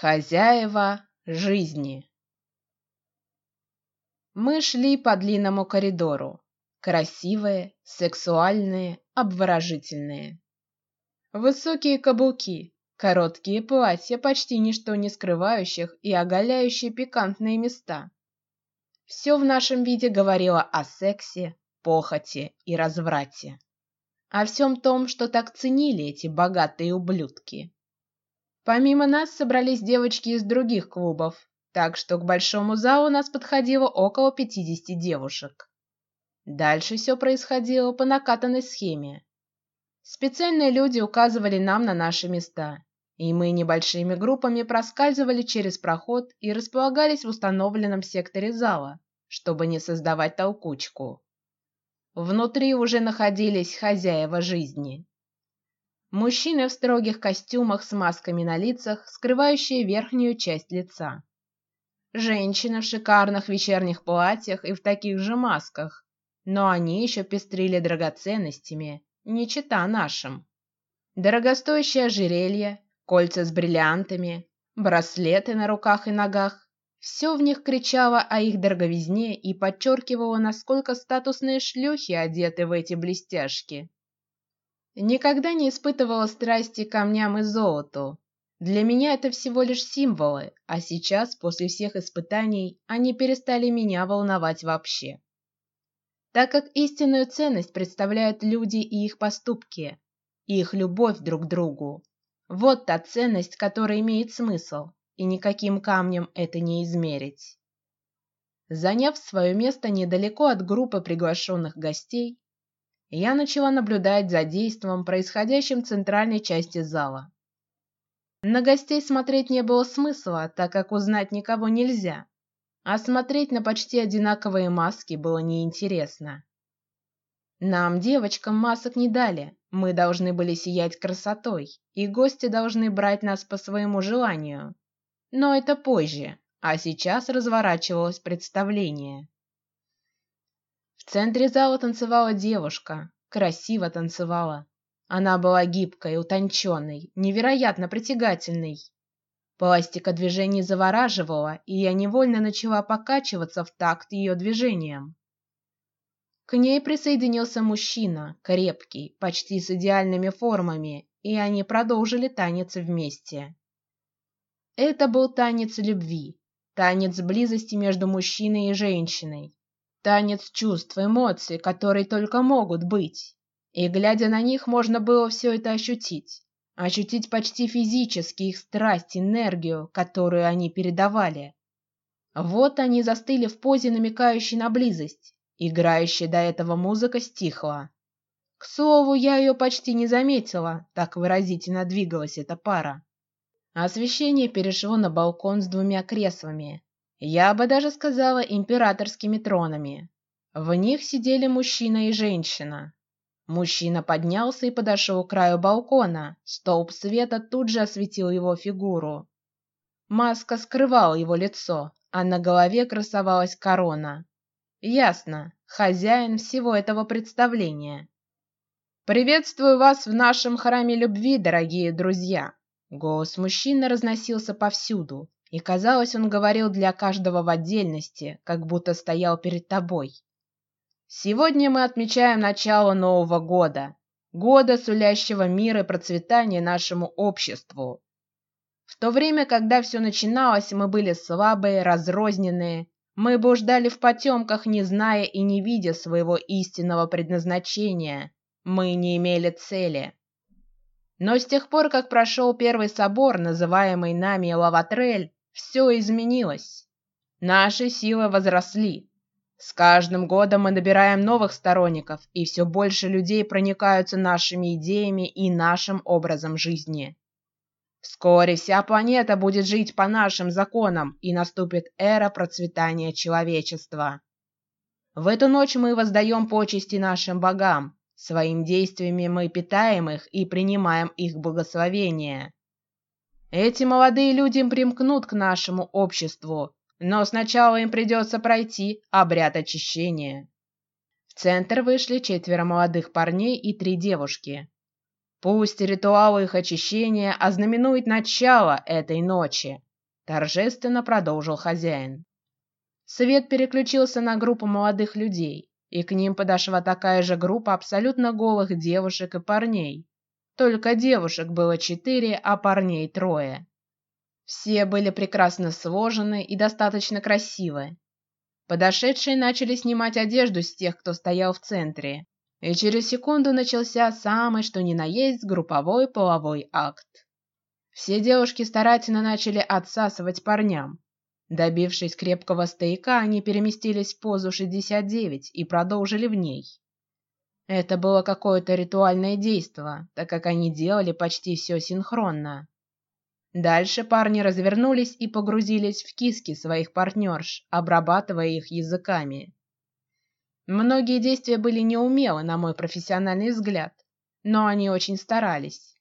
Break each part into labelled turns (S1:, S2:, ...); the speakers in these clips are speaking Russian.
S1: Хозяева жизни. Мы шли по длинному коридору, красивые, сексуальные, обворожительные. Высокие каблуки, короткие платья, почти ничто не скрывающих и оголяющие пикантные места. Все в нашем виде говорило о сексе, похоти и разврате, о всем том, что так ценили эти богатые ублюдки. Помимо нас собрались девочки из других клубов, так что к большому залу нас подходило около 50 девушек. Дальше все происходило по накатанной схеме. Специальные люди указывали нам на наши места, и мы небольшими группами проскальзывали через проход и располагались в установленном секторе зала, чтобы не создавать толкучку. Внутри уже находились хозяева жизни. Мужчины в строгих костюмах с масками на лицах, скрывающие верхнюю часть лица. Женщины в шикарных вечерних платьях и в таких же масках, но они еще пестрили драгоценностями, не чита нашим. Дорогостоящее ожерелье, кольца с бриллиантами, браслеты на руках и ногах. Все в них кричало о их дороговизне и подчеркивало, насколько статусные шлюхи одеты в эти блестяшки. Никогда не испытывала страсти к камням и золоту. Для меня это всего лишь символы, а сейчас, после всех испытаний, они перестали меня волновать вообще. Так как истинную ценность представляют люди и их поступки, и их любовь друг к другу. Вот та ценность, которая имеет смысл, и никаким камнем это не измерить. Заняв свое место недалеко от группы приглашенных гостей, я начала наблюдать за действом, происходящим в центральной части зала. На гостей смотреть не было смысла, так как узнать никого нельзя, а смотреть на почти одинаковые маски было неинтересно. Нам, девочкам, масок не дали, мы должны были сиять красотой, и гости должны брать нас по своему желанию. Но это позже, а сейчас разворачивалось представление. В центре зала танцевала девушка, красиво танцевала. Она была гибкой, утонченной, невероятно притягательной. Пластика движений завораживала, и я невольно начала покачиваться в такт ее движениям. К ней присоединился мужчина, крепкий, почти с идеальными формами, и они продолжили танец вместе. Это был танец любви, танец близости между мужчиной и женщиной, танец чувств, эмоций, которые только могут быть. И глядя на них, можно было все это ощутить, ощутить почти физически их страсть, энергию, которую они передавали. Вот они застыли в позе, намекающей на близость. Играющая до этого музыка стихла. К слову, я ее почти не заметила, так выразительно двигалась эта пара. Освещение перешло на балкон с двумя креслами, я бы даже сказала императорскими тронами. В них сидели мужчина и женщина. Мужчина поднялся и подошел к краю балкона. Столб света тут же осветил его фигуру. Маска скрывала его лицо, а на голове красовалась корона. Ясно, хозяин всего этого представления. Приветствую вас в нашем храме любви, дорогие друзья. Голос мужчины разносился повсюду, и казалось, он говорил для каждого в отдельности, как будто стоял перед тобой. Сегодня мы отмечаем начало нового года, года сулящего мир и процветание нашему обществу. В то время, когда все начиналось, мы были слабые, разрозненные, мы блуждали в потемках, не зная и не видя своего истинного предназначения. Мы не имели цели. Но с тех пор, как прошел первый собор, называемый нами Лаватрель, все изменилось. Наши силы возросли. С каждым годом мы набираем новых сторонников, и все больше людей проникаются нашими идеями и нашим образом жизни. Вскоре вся планета будет жить по нашим законам, и наступит эра процветания человечества. В эту ночь мы воздаем почести нашим богам. Своим действиями мы питаем их и принимаем их благословение. Эти молодые люди примкнут к нашему обществу, но сначала им придется пройти обряд очищения. В центр вышли четверо молодых парней и три девушки. Пусть ритуал их очищения ознаменует начало этой ночи. торжественно продолжил хозяин. Свет переключился на группу молодых людей, и к ним подошла такая же группа абсолютно голых девушек и парней. Только девушек было четыре, а парней трое. Все были прекрасно сложены и достаточно красивы. Подошедшие начали снимать одежду с тех, кто стоял в центре, и через секунду начался самый что ни на есть групповой половой акт. Все девушки старательно начали отсасывать парням. Добившись крепкого стояка, они переместились в позу 69 и продолжили в ней. Это было какое-то ритуальное действо, так как они делали почти все синхронно. Дальше парни развернулись и погрузились в киски своих партнерш, обрабатывая их языками. Многие действия были неумелы, на мой профессиональный взгляд, но они очень старались.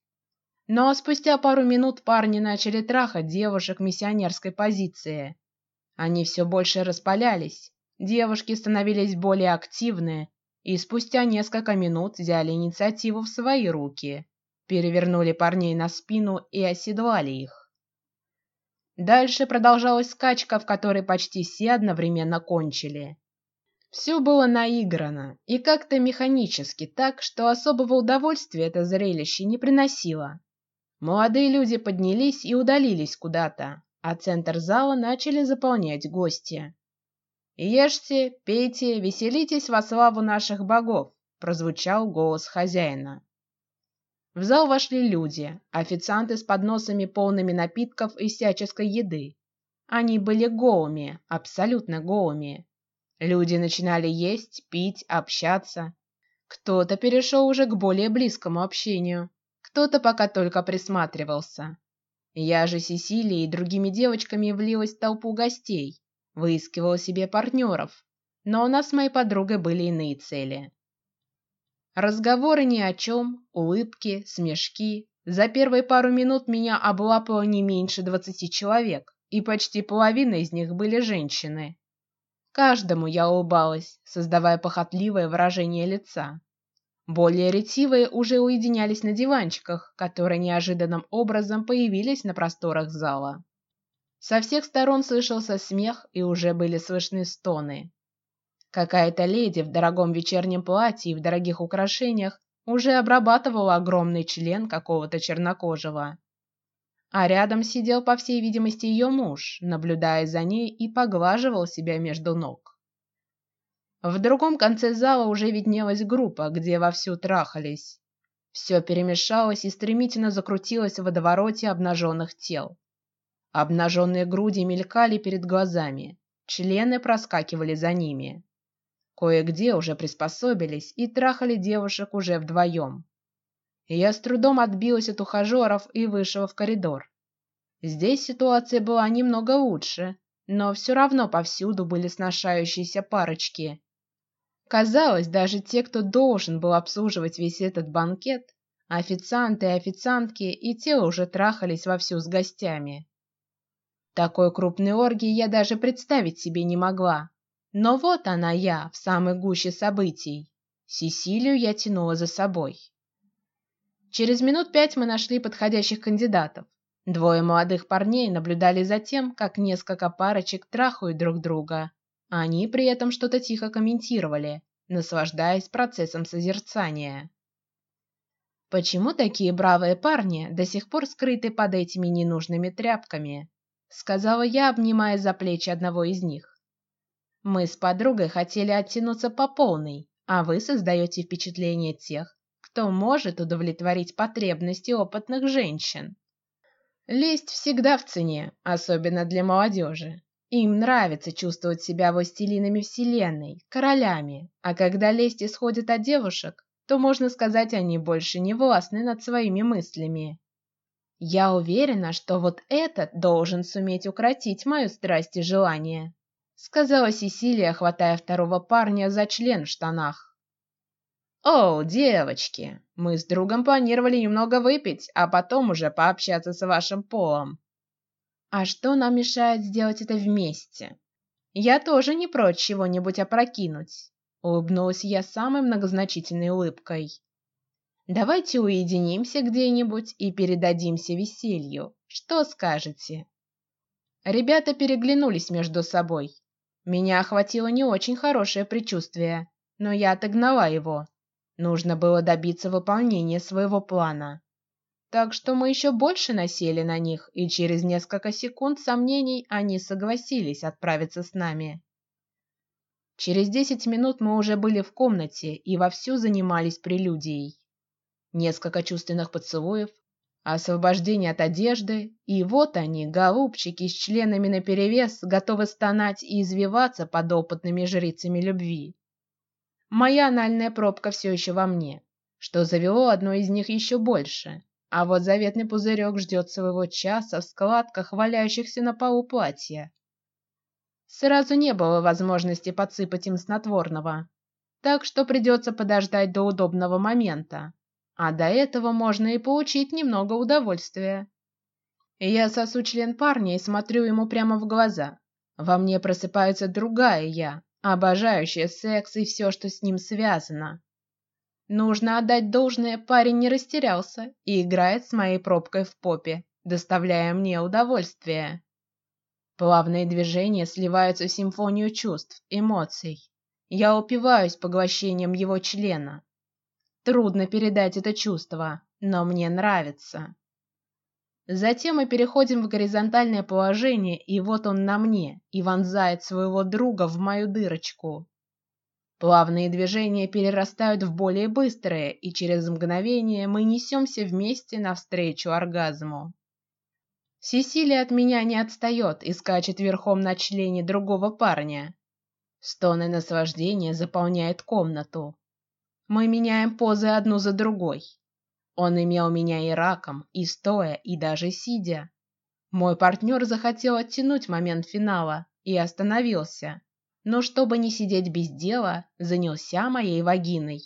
S1: Но спустя пару минут парни начали трахать девушек миссионерской позиции. Они все больше распалялись, девушки становились более активные, и спустя несколько минут взяли инициативу в свои руки, перевернули парней на спину и оседлали их. Дальше продолжалась скачка, в которой почти все одновременно кончили. Все было наиграно и как-то механически, так что особого удовольствия это зрелище не приносило. Молодые люди поднялись и удалились куда-то, а центр зала начали заполнять гости. Ешьте, пейте, веселитесь во славу наших богов, прозвучал голос хозяина. В зал вошли люди, официанты с подносами полными напитков и всяческой еды. Они были голыми, абсолютно голыми, Люди начинали есть, пить, общаться. Кто-то перешел уже к более близкому общению, кто-то пока только присматривался. Я же Сесилией и другими девочками влилась в толпу гостей, выискивала себе партнеров, но у нас с моей подругой были иные цели. Разговоры ни о чем, улыбки, смешки. За первые пару минут меня облапало не меньше двадцати человек, и почти половина из них были женщины. Каждому я улыбалась, создавая похотливое выражение лица. Более ретивые уже уединялись на диванчиках, которые неожиданным образом появились на просторах зала. Со всех сторон слышался смех и уже были слышны стоны. Какая-то леди в дорогом вечернем платье и в дорогих украшениях уже обрабатывала огромный член какого-то чернокожего а рядом сидел, по всей видимости, ее муж, наблюдая за ней и поглаживал себя между ног. В другом конце зала уже виднелась группа, где вовсю трахались. Все перемешалось и стремительно закрутилось в водовороте обнаженных тел. Обнаженные груди мелькали перед глазами, члены проскакивали за ними. Кое-где уже приспособились и трахали девушек уже вдвоем. Я с трудом отбилась от ухажеров и вышла в коридор. Здесь ситуация была немного лучше, но все равно повсюду были сношающиеся парочки. Казалось, даже те, кто должен был обслуживать весь этот банкет, официанты и официантки, и те уже трахались вовсю с гостями. Такой крупной оргии я даже представить себе не могла. Но вот она я в самой гуще событий. Сесилию я тянула за собой. Через минут пять мы нашли подходящих кандидатов. Двое молодых парней наблюдали за тем, как несколько парочек трахают друг друга. Они при этом что-то тихо комментировали, наслаждаясь процессом созерцания. Почему такие бравые парни до сих пор скрыты под этими ненужными тряпками? Сказала я, обнимая за плечи одного из них. Мы с подругой хотели оттянуться по полной, а вы создаете впечатление тех, кто может удовлетворить потребности опытных женщин. Лесть всегда в цене, особенно для молодежи. Им нравится чувствовать себя властелинами вселенной, королями, а когда лесть исходит от девушек, то можно сказать, они больше не властны над своими мыслями. Я уверена, что вот этот должен суметь укротить мою страсть и желание, сказала Сесилия, хватая второго парня за член в штанах. О, девочки, мы с другом планировали немного выпить, а потом уже пообщаться с вашим полом. А что нам мешает сделать это вместе? Я тоже не прочь чего-нибудь опрокинуть. Улыбнулась я самой многозначительной улыбкой. Давайте уединимся где-нибудь и передадимся веселью. Что скажете? Ребята переглянулись между собой. Меня охватило не очень хорошее предчувствие, но я отогнала его. Нужно было добиться выполнения своего плана. Так что мы еще больше насели на них, и через несколько секунд сомнений они согласились отправиться с нами. Через десять минут мы уже были в комнате и вовсю занимались прелюдией. Несколько чувственных поцелуев, освобождение от одежды, и вот они, голубчики с членами на перевес, готовы стонать и извиваться под опытными жрицами любви. Моя анальная пробка все еще во мне, что завело одно из них еще больше. А вот заветный пузырек ждет своего часа в складках валяющихся на полу платья. Сразу не было возможности подсыпать им снотворного, так что придется подождать до удобного момента. А до этого можно и получить немного удовольствия. Я сосу член парня и смотрю ему прямо в глаза. Во мне просыпается другая я, обожающая секс и все, что с ним связано. Нужно отдать должное, парень не растерялся и играет с моей пробкой в попе, доставляя мне удовольствие. Плавные движения сливаются в симфонию чувств, эмоций. Я упиваюсь поглощением его члена. Трудно передать это чувство, но мне нравится. Затем мы переходим в горизонтальное положение, и вот он на мне и вонзает своего друга в мою дырочку. Плавные движения перерастают в более быстрые, и через мгновение мы несемся вместе навстречу оргазму. Сесилия от меня не отстает и скачет верхом на члене другого парня. Стоны наслаждения заполняют комнату. Мы меняем позы одну за другой. Он имел меня и раком, и стоя, и даже сидя. Мой партнер захотел оттянуть момент финала и остановился но чтобы не сидеть без дела, занялся моей вагиной.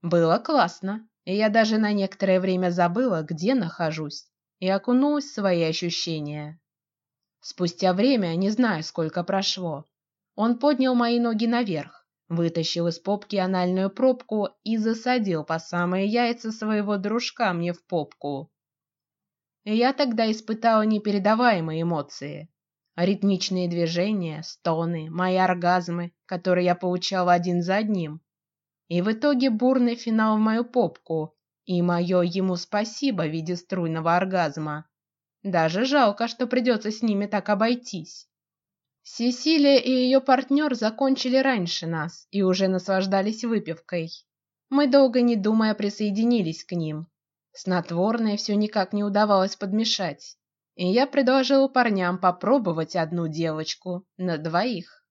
S1: Было классно, и я даже на некоторое время забыла, где нахожусь, и окунулась в свои ощущения. Спустя время, не знаю, сколько прошло, он поднял мои ноги наверх, вытащил из попки анальную пробку и засадил по самые яйца своего дружка мне в попку. Я тогда испытала непередаваемые эмоции. Ритмичные движения, стоны, мои оргазмы, которые я получала один за одним, и в итоге бурный финал в мою попку и мое ему спасибо в виде струйного оргазма. Даже жалко, что придется с ними так обойтись. Сесилия и ее партнер закончили раньше нас и уже наслаждались выпивкой. Мы долго не думая присоединились к ним. Снотворное все никак не удавалось подмешать и я предложил парням попробовать одну девочку на двоих.